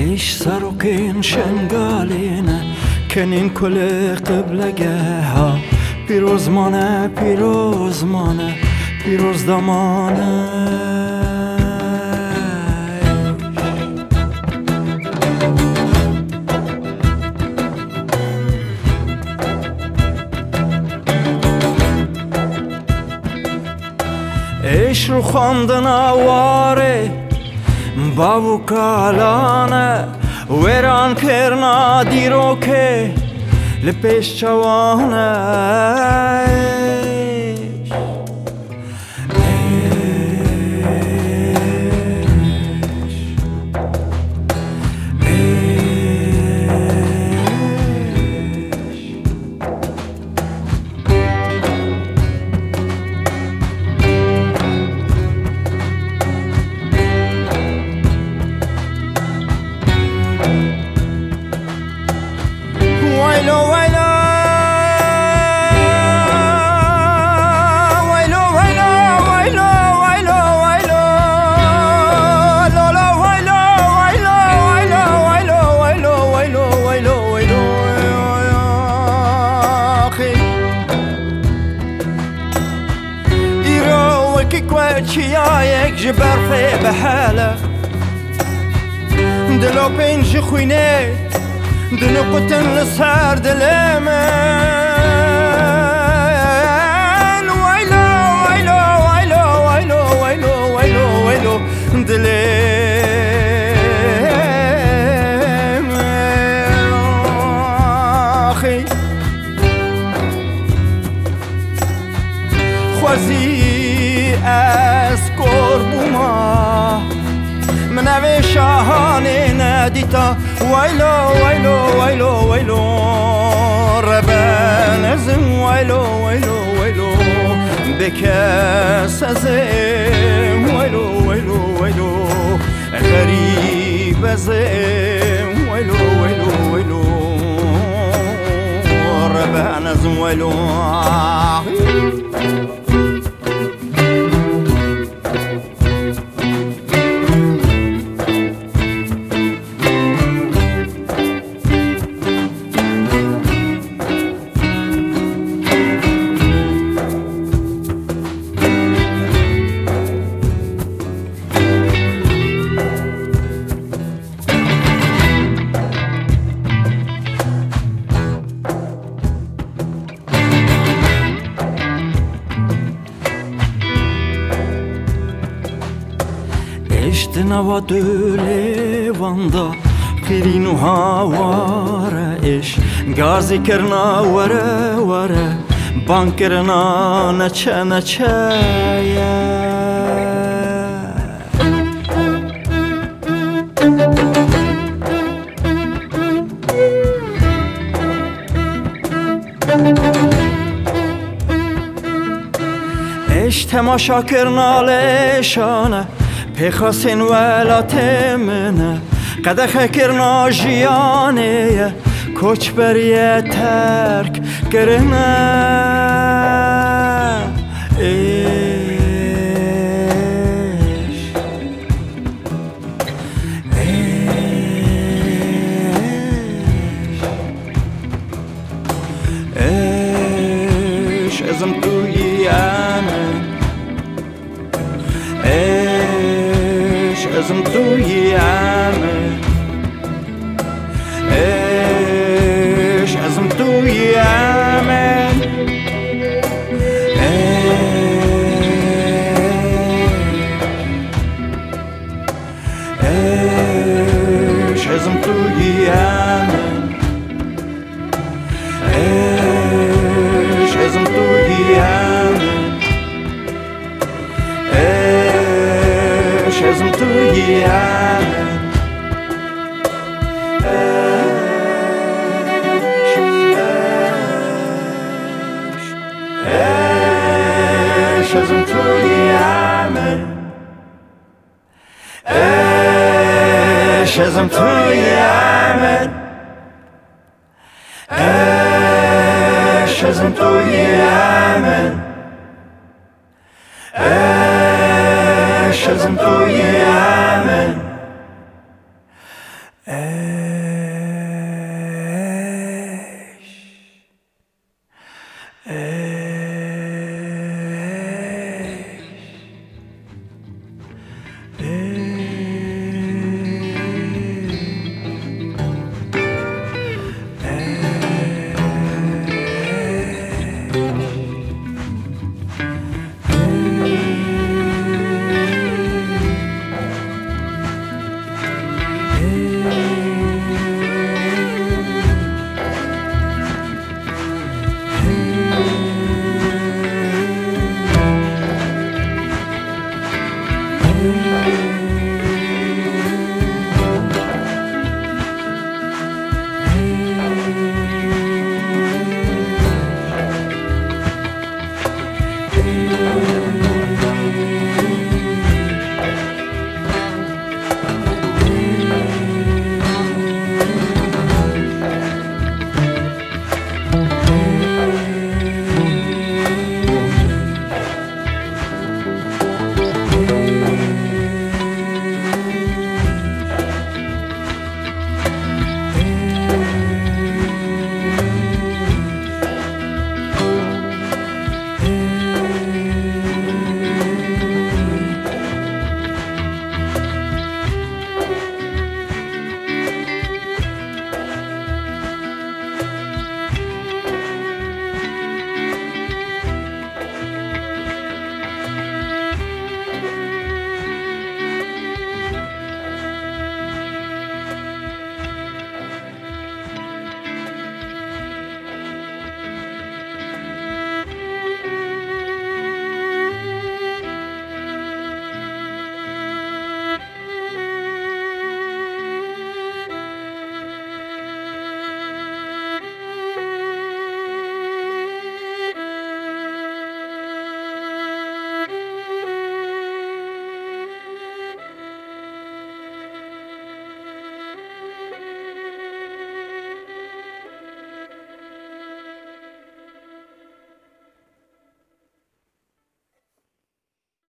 ايش صاروا كين شنقالينا كنين كل قبلگه پیروز مانه پیروز مانه پیروز دمانه عشق رو خواندن آواره باو کالانه ویران کرنا دیرو که لپیش چوانه چیایەک ji berfê behele Dilopên ji xwînê دنو قتن لسهر دليمان ويلو ويلو ويلو ويلو ويلو ويلو ويلو دليمان خوزي اسكور بوما منو شاهاني ندیتا ویلو ویلو ویلو ویلو ربن ازم ویلو ویلو ویلو بکس ازم ویلو ویلو ویلو غریب ازم ویلو ویلو ویلو ربن ازم ویلو نوا دوله واندا خیرینو هاواره اش گازی کرنا وره وره بان کرنا نچه نچه اش تماشا کرنا لشانه خاصين ولا تمنا قد خكر ناجياني كوش بريا ترك قرنا ايش ايش Разом ту и она ye an eh amen eh shes un toy amen eh shes un toy amen